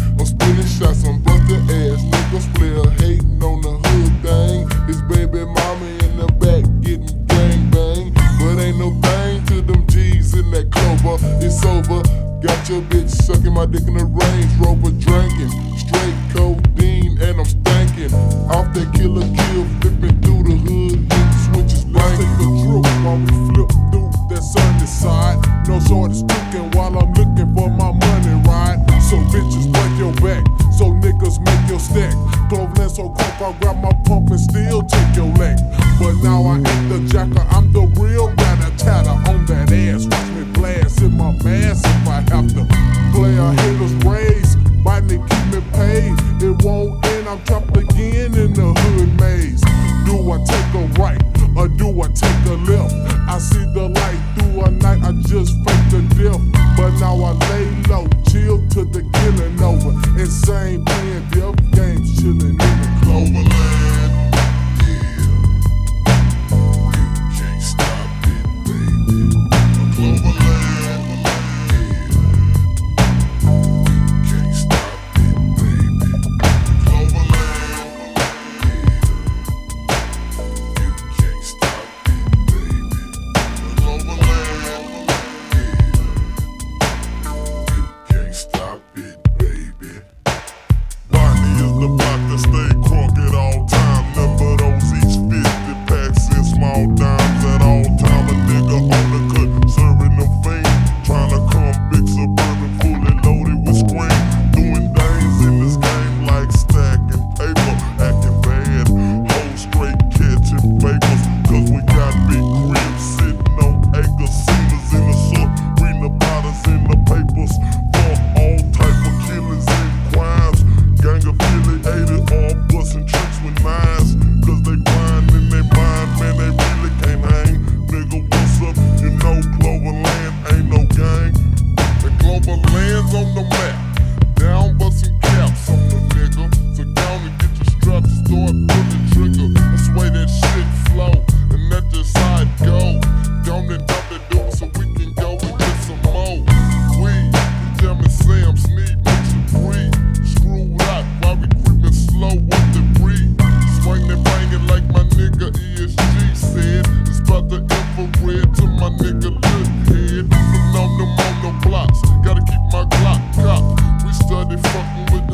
I'm spinning shots, I'm busting ass. Niggas player hating on the hood thing. His baby mommy in the back getting gang bang. But ain't no thing to them G's in that clover. It's over. Got your bitch sucking my dick in the Range Rover, drinking straight codeine, and I'm stankin' off that killer kill, flipping through the hood, hit switches blanking. Take a trip while we flip through that sunny side. No short is cooking while I'm looking for my money right? So bitches break your back, so niggas make your stack. Cloverland so coke, I grab my pump and still take your leg. But now I ain't the jacker, I'm the real ratter tatter on that ass. Watch me blast in my mask if I have to. Play a haters raise, me, keep me paid. It won't end, I'm trapped again in the hood maze. Do I take a right Insane playing death be fucking with the